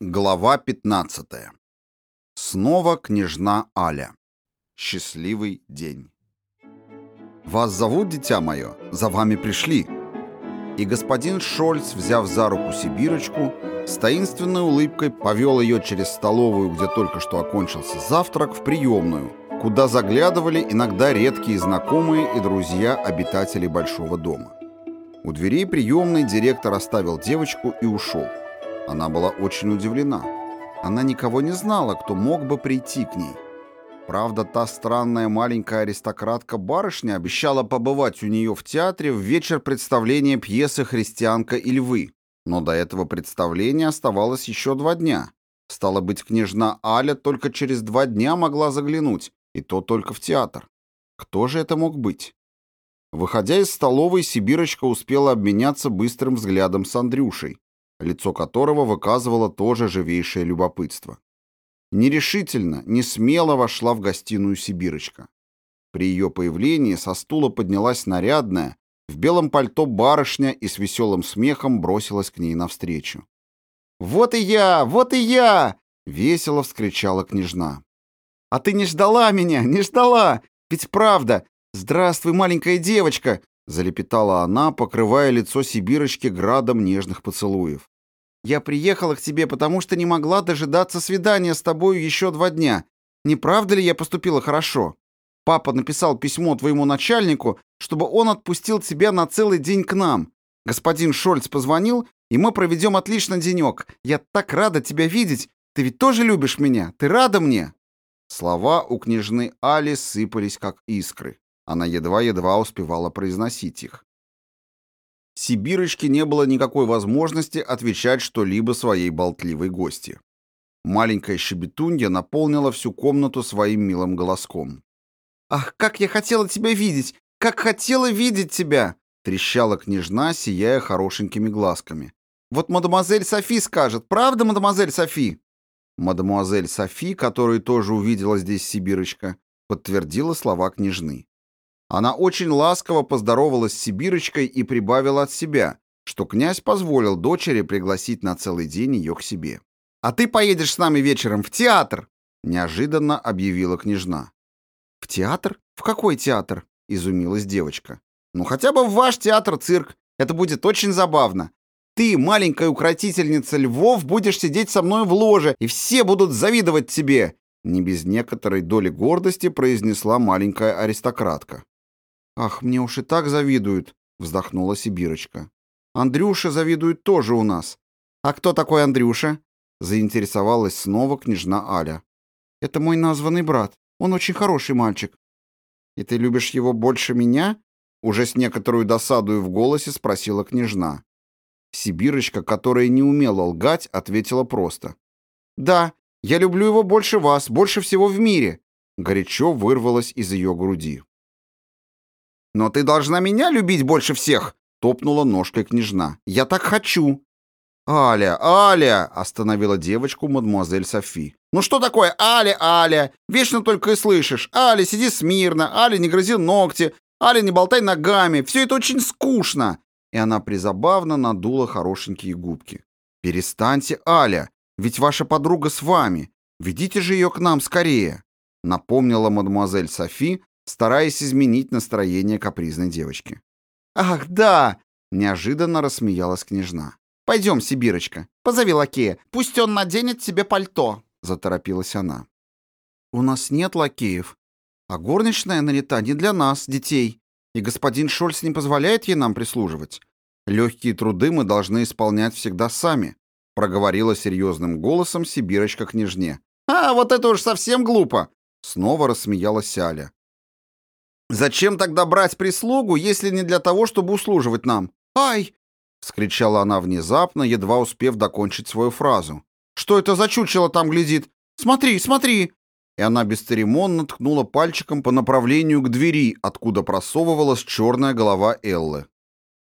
Глава 15. Снова княжна Аля. Счастливый день. «Вас зовут, дитя мое? За вами пришли!» И господин Шольц, взяв за руку Сибирочку, с таинственной улыбкой повел ее через столовую, где только что окончился завтрак, в приемную, куда заглядывали иногда редкие знакомые и друзья обитателей большого дома. У дверей приемной директор оставил девочку и ушел. Она была очень удивлена. Она никого не знала, кто мог бы прийти к ней. Правда, та странная маленькая аристократка-барышня обещала побывать у нее в театре в вечер представления пьесы «Христианка и львы». Но до этого представления оставалось еще два дня. Стало быть, княжна Аля только через два дня могла заглянуть, и то только в театр. Кто же это мог быть? Выходя из столовой, Сибирочка успела обменяться быстрым взглядом с Андрюшей, лицо которого выказывало тоже живейшее любопытство. Нерешительно, не смело вошла в гостиную Сибирочка. При ее появлении со стула поднялась нарядная, в белом пальто барышня и с веселым смехом бросилась к ней навстречу. «Вот и я! Вот и я!» — весело вскричала княжна. «А ты не ждала меня, не ждала! Ведь правда! Здравствуй, маленькая девочка! Залепетала она, покрывая лицо Сибирочки градом нежных поцелуев. «Я приехала к тебе, потому что не могла дожидаться свидания с тобою еще два дня. Не правда ли я поступила хорошо? Папа написал письмо твоему начальнику, чтобы он отпустил тебя на целый день к нам. Господин Шольц позвонил, и мы проведем отличный денек. Я так рада тебя видеть. Ты ведь тоже любишь меня? Ты рада мне?» Слова у княжны Али сыпались, как искры. Она едва-едва успевала произносить их. Сибирочке не было никакой возможности отвечать что-либо своей болтливой гости. Маленькая щебетунья наполнила всю комнату своим милым голоском. «Ах, как я хотела тебя видеть! Как хотела видеть тебя!» трещала княжна, сияя хорошенькими глазками. «Вот мадемуазель Софи скажет, правда, мадемуазель Софи?» Мадемуазель Софи, которую тоже увидела здесь Сибирочка, подтвердила слова княжны. Она очень ласково поздоровалась с Сибирочкой и прибавила от себя, что князь позволил дочери пригласить на целый день ее к себе. «А ты поедешь с нами вечером в театр!» — неожиданно объявила княжна. «В театр? В какой театр?» — изумилась девочка. «Ну, хотя бы в ваш театр-цирк. Это будет очень забавно. Ты, маленькая укротительница львов, будешь сидеть со мной в ложе, и все будут завидовать тебе!» Не без некоторой доли гордости произнесла маленькая аристократка. «Ах, мне уж и так завидуют», — вздохнула Сибирочка. «Андрюша завидует тоже у нас». «А кто такой Андрюша?» — заинтересовалась снова княжна Аля. «Это мой названный брат. Он очень хороший мальчик». «И ты любишь его больше меня?» Уже с некоторой досадою в голосе спросила княжна. Сибирочка, которая не умела лгать, ответила просто. «Да, я люблю его больше вас, больше всего в мире!» Горячо вырвалось из ее груди. «Но ты должна меня любить больше всех!» — топнула ножкой княжна. «Я так хочу!» «Аля, Аля!» — остановила девочку мадемуазель Софи. «Ну что такое Аля, Аля? Вечно только и слышишь. Аля, сиди смирно. Аля, не грызи ногти. Аля, не болтай ногами. Все это очень скучно!» И она призабавно надула хорошенькие губки. «Перестаньте, Аля, ведь ваша подруга с вами. Ведите же ее к нам скорее!» Напомнила мадемуазель Софи, стараясь изменить настроение капризной девочки. «Ах, да!» — неожиданно рассмеялась княжна. «Пойдем, Сибирочка, позови лакея, пусть он наденет себе пальто», — заторопилась она. «У нас нет лакеев, а горничная налета не для нас, детей, и господин Шольц не позволяет ей нам прислуживать. Легкие труды мы должны исполнять всегда сами», — проговорила серьезным голосом Сибирочка княжне. «А, вот это уж совсем глупо!» — снова рассмеялась Аля. Зачем тогда брать прислугу, если не для того, чтобы услуживать нам? Ай! скричала она внезапно, едва успев докончить свою фразу. Что это за чучело там глядит? Смотри, смотри! И она бесцеремонно ткнула пальчиком по направлению к двери, откуда просовывалась черная голова Эллы.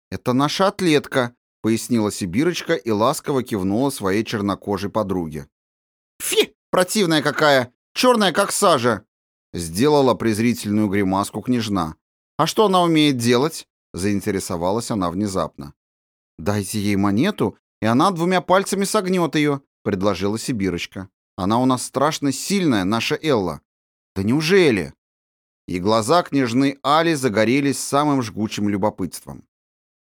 «Это наша атлетка», — пояснила Сибирочка и ласково кивнула своей чернокожей подруге. «Фи! Противная какая! Черная, как сажа!» Сделала презрительную гримаску княжна. «А что она умеет делать?» Заинтересовалась она внезапно. «Дайте ей монету, и она двумя пальцами согнет ее. — предложила Сибирочка. «Она у нас страшно сильная, наша Элла». «Да неужели?» И глаза княжны Али загорелись самым жгучим любопытством.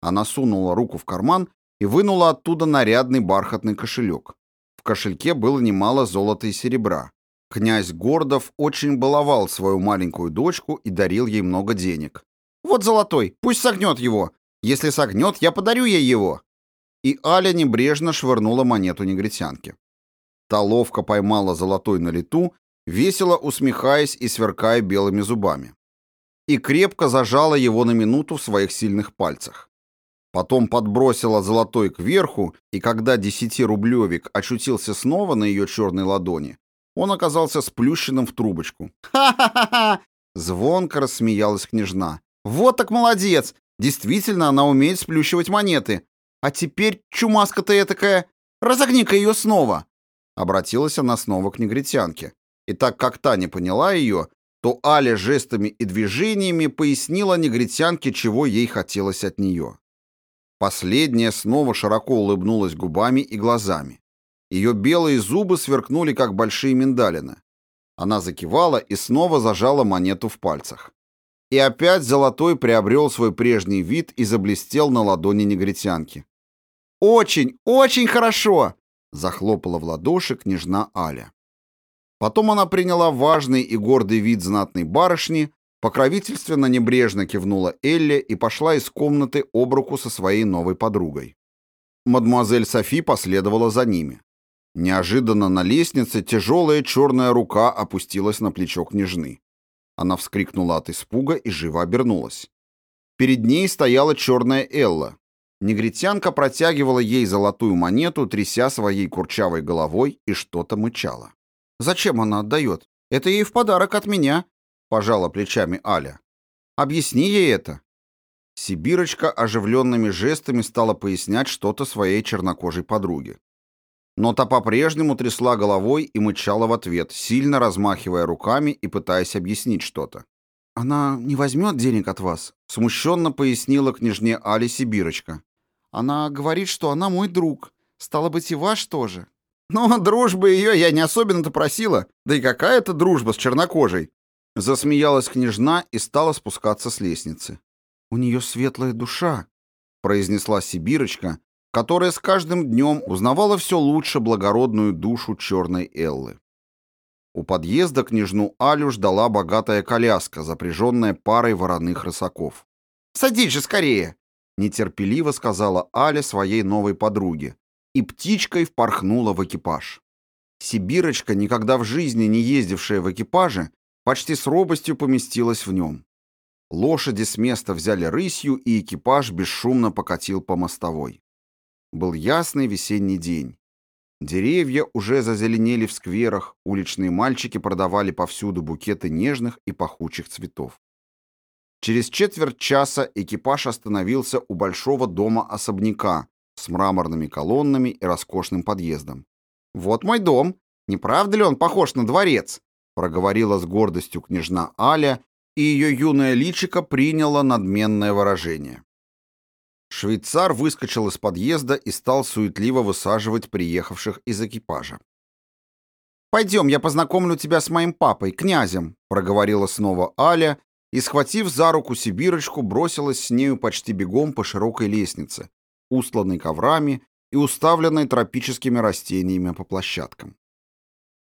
Она сунула руку в карман и вынула оттуда нарядный бархатный кошелек. В кошельке было немало золота и серебра. Князь Гордов очень баловал свою маленькую дочку и дарил ей много денег. «Вот золотой, пусть согнет его. Если согнет, я подарю ей его». И Аля небрежно швырнула монету негритянке. Та ловко поймала золотой на лету, весело усмехаясь и сверкая белыми зубами. И крепко зажала его на минуту в своих сильных пальцах. Потом подбросила золотой кверху, и когда десятирублевик очутился снова на ее черной ладони, он оказался сплющенным в трубочку. «Ха-ха-ха!» Звонко рассмеялась княжна. «Вот так молодец! Действительно, она умеет сплющивать монеты. А теперь, чумаска ты этакая, разогни-ка ее снова!» Обратилась она снова к негритянке. И так как та не поняла ее, то Аля жестами и движениями пояснила негритянке, чего ей хотелось от нее. Последняя снова широко улыбнулась губами и глазами. Ее белые зубы сверкнули, как большие миндалины. Она закивала и снова зажала монету в пальцах. И опять золотой приобрел свой прежний вид и заблестел на ладони негритянки. «Очень, очень хорошо!» — захлопала в ладоши княжна Аля. Потом она приняла важный и гордый вид знатной барышни, покровительственно небрежно кивнула Элле и пошла из комнаты об руку со своей новой подругой. Мадемуазель Софи последовала за ними. Неожиданно на лестнице тяжелая черная рука опустилась на плечо княжны. Она вскрикнула от испуга и живо обернулась. Перед ней стояла черная Элла. Негритянка протягивала ей золотую монету, тряся своей курчавой головой и что-то мычала. «Зачем она отдает? Это ей в подарок от меня», — пожала плечами Аля. «Объясни ей это». Сибирочка оживленными жестами стала пояснять что-то своей чернокожей подруге. Но та по-прежнему трясла головой и мычала в ответ, сильно размахивая руками и пытаясь объяснить что-то. «Она не возьмет денег от вас», — смущенно пояснила княжне Али Сибирочка. «Она говорит, что она мой друг. Стало быть, и ваш тоже». «Ну, дружбы ее я не особенно-то просила. Да и какая это дружба с чернокожей?» Засмеялась княжна и стала спускаться с лестницы. «У нее светлая душа», — произнесла Сибирочка, которая с каждым днем узнавала все лучше благородную душу черной Эллы. У подъезда княжну Алю ждала богатая коляска, запряженная парой вороных рысаков. «Садись же скорее!» — нетерпеливо сказала Аля своей новой подруге, и птичкой впорхнула в экипаж. Сибирочка, никогда в жизни не ездившая в экипаже, почти с робостью поместилась в нем. Лошади с места взяли рысью, и экипаж бесшумно покатил по мостовой. Был ясный весенний день. Деревья уже зазеленели в скверах, уличные мальчики продавали повсюду букеты нежных и пахучих цветов. Через четверть часа экипаж остановился у большого дома-особняка с мраморными колоннами и роскошным подъездом. «Вот мой дом. Не правда ли он похож на дворец?» проговорила с гордостью княжна Аля, и ее юное личико приняло надменное выражение. Швейцар выскочил из подъезда и стал суетливо высаживать приехавших из экипажа. «Пойдем, я познакомлю тебя с моим папой, князем», — проговорила снова Аля, и, схватив за руку Сибирочку, бросилась с нею почти бегом по широкой лестнице, устланной коврами и уставленной тропическими растениями по площадкам.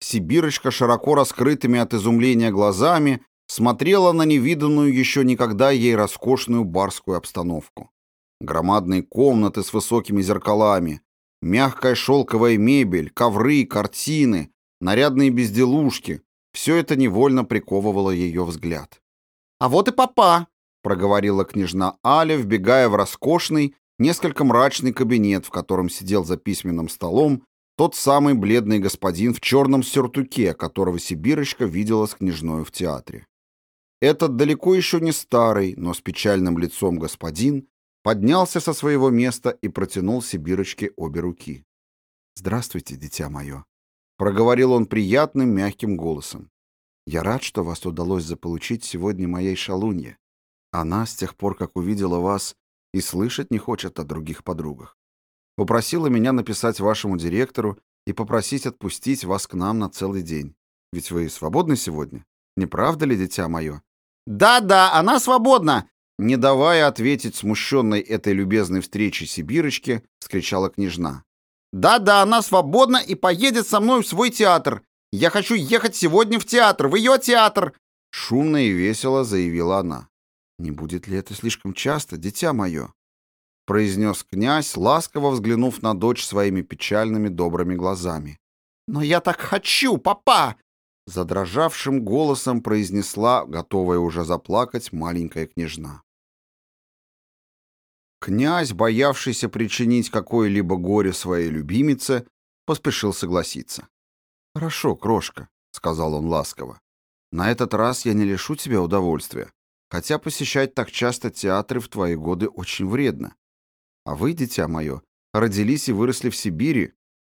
Сибирочка широко раскрытыми от изумления глазами смотрела на невиданную еще никогда ей роскошную барскую обстановку. Громадные комнаты с высокими зеркалами, мягкая шелковая мебель, ковры, картины, нарядные безделушки — все это невольно приковывало ее взгляд. «А вот и папа!» — проговорила княжна Аля, вбегая в роскошный, несколько мрачный кабинет, в котором сидел за письменным столом тот самый бледный господин в черном сюртуке, которого Сибирочка видела с княжною в театре. Этот далеко еще не старый, но с печальным лицом господин поднялся со своего места и протянул Сибирочке обе руки. «Здравствуйте, дитя мое», — проговорил он приятным, мягким голосом. «Я рад, что вас удалось заполучить сегодня моей шалунье. Она, с тех пор, как увидела вас, и слышать не хочет о других подругах. Попросила меня написать вашему директору и попросить отпустить вас к нам на целый день. Ведь вы свободны сегодня? Не правда ли, дитя мое?» «Да-да, она свободна!» Не давая ответить смущенной этой любезной встрече Сибирочке, вскричала княжна. «Да-да, она свободна и поедет со мной в свой театр. Я хочу ехать сегодня в театр, в ее театр!» Шумно и весело заявила она. «Не будет ли это слишком часто, дитя мое?» произнес князь, ласково взглянув на дочь своими печальными добрыми глазами. «Но я так хочу, папа!» Задрожавшим голосом произнесла, готовая уже заплакать, маленькая княжна. Князь, боявшийся причинить какое-либо горе своей любимице, поспешил согласиться. «Хорошо, крошка», — сказал он ласково. «На этот раз я не лишу тебя удовольствия, хотя посещать так часто театры в твои годы очень вредно. А вы, дитя мое, родились и выросли в Сибири,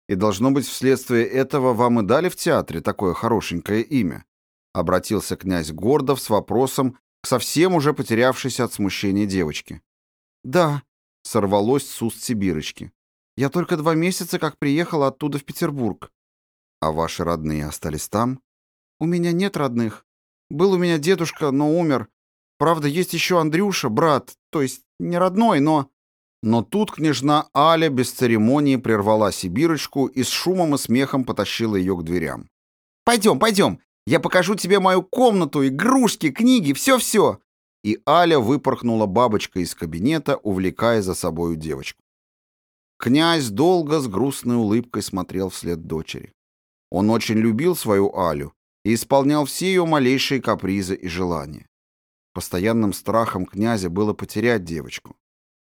и, должно быть, вследствие этого вам и дали в театре такое хорошенькое имя», — обратился князь Гордов с вопросом к совсем уже потерявшейся от смущения девочке. «Да», — сорвалось с уст Сибирочки. «Я только два месяца как приехала оттуда в Петербург». «А ваши родные остались там?» «У меня нет родных. Был у меня дедушка, но умер. Правда, есть еще Андрюша, брат, то есть не родной, но...» Но тут княжна Аля без церемонии прервала Сибирочку и с шумом и смехом потащила ее к дверям. «Пойдем, пойдем! Я покажу тебе мою комнату, игрушки, книги, все-все!» И Аля выпорхнула бабочкой из кабинета, увлекая за собою девочку. Князь долго с грустной улыбкой смотрел вслед дочери. Он очень любил свою Алю и исполнял все ее малейшие капризы и желания. Постоянным страхом князя было потерять девочку.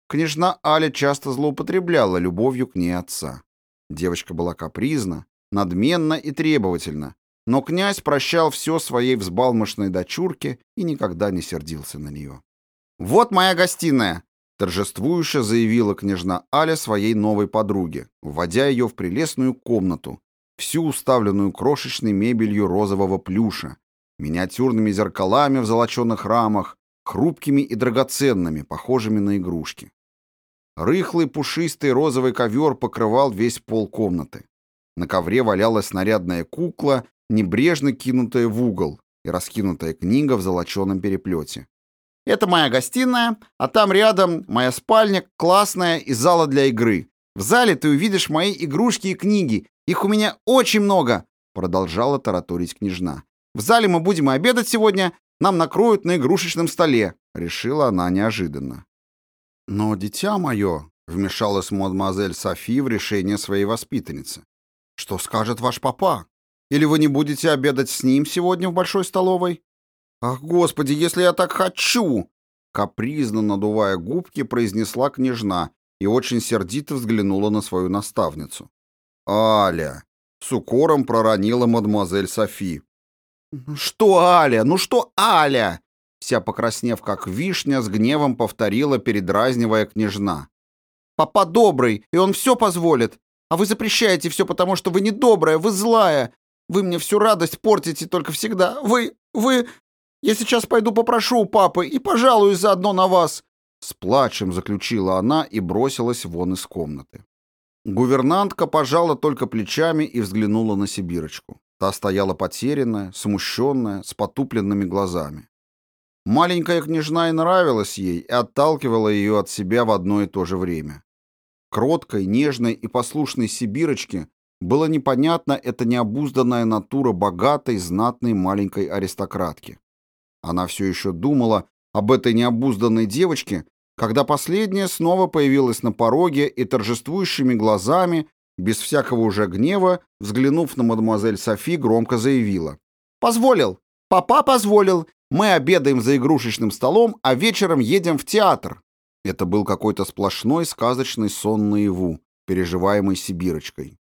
Княжна Аля часто злоупотребляла любовью к ней отца. Девочка была капризна, надменна и требовательна, но князь прощал все своей взбалмошной дочурке и никогда не сердился на нее. «Вот моя гостиная!» — торжествующе заявила княжна Аля своей новой подруге, вводя ее в прелестную комнату, всю уставленную крошечной мебелью розового плюша, миниатюрными зеркалами в золоченых рамах, хрупкими и драгоценными, похожими на игрушки. Рыхлый пушистый розовый ковер покрывал весь пол комнаты. На ковре валялась нарядная кукла небрежно кинутая в угол и раскинутая книга в золоченом переплете. «Это моя гостиная, а там рядом моя спальня, классная и зала для игры. В зале ты увидишь мои игрушки и книги. Их у меня очень много!» Продолжала тараторить княжна. «В зале мы будем обедать сегодня. Нам накроют на игрушечном столе», — решила она неожиданно. «Но, дитя мое», — вмешалась мадемуазель Софи в решение своей воспитанницы, — «что скажет ваш папа? Или вы не будете обедать с ним сегодня в большой столовой? Ах, господи, если я так хочу! Капризно надувая губки, произнесла княжна и очень сердито взглянула на свою наставницу. «Аля!» — с укором проронила мадемуазель Софи. «Что Аля? Ну что Аля?» Вся покраснев, как вишня, с гневом повторила, передразнивая княжна. «Папа добрый, и он все позволит. А вы запрещаете все, потому что вы не добрая, вы злая. Вы мне всю радость портите только всегда. Вы... вы... Я сейчас пойду попрошу у папы и пожалуюсь заодно на вас!» С плачем заключила она и бросилась вон из комнаты. Гувернантка пожала только плечами и взглянула на Сибирочку. Та стояла потерянная, смущенная, с потупленными глазами. Маленькая княжна и нравилась ей и отталкивала ее от себя в одно и то же время. Кроткой, нежной и послушной Сибирочке было непонятно эта необузданная натура богатой, знатной маленькой аристократки. Она все еще думала об этой необузданной девочке, когда последняя снова появилась на пороге и торжествующими глазами, без всякого уже гнева, взглянув на мадемуазель Софи, громко заявила. «Позволил! Папа позволил! Мы обедаем за игрушечным столом, а вечером едем в театр!» Это был какой-то сплошной сказочный сон наяву, переживаемый Сибирочкой.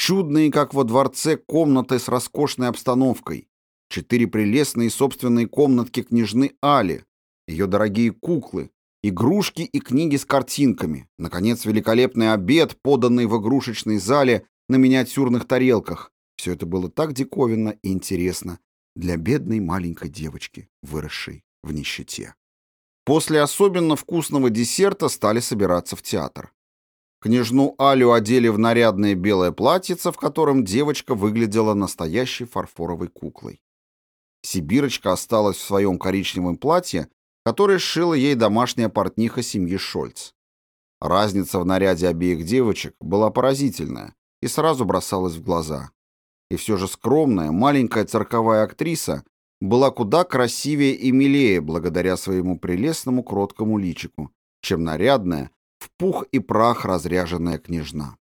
Чудные, как во дворце, комнаты с роскошной обстановкой. Четыре прелестные собственные комнатки княжны Али, ее дорогие куклы, игрушки и книги с картинками. Наконец, великолепный обед, поданный в игрушечной зале на миниатюрных тарелках. Все это было так диковинно и интересно для бедной маленькой девочки, выросшей в нищете. После особенно вкусного десерта стали собираться в театр. Княжну Алю одели в нарядное белое платьице, в котором девочка выглядела настоящей фарфоровой куклой. Сибирочка осталась в своем коричневом платье, которое сшила ей домашняя портниха семьи Шольц. Разница в наряде обеих девочек была поразительная и сразу бросалась в глаза. И все же скромная, маленькая цирковая актриса была куда красивее и милее благодаря своему прелестному кроткому личику, чем нарядная, в пух и прах разряженная княжна.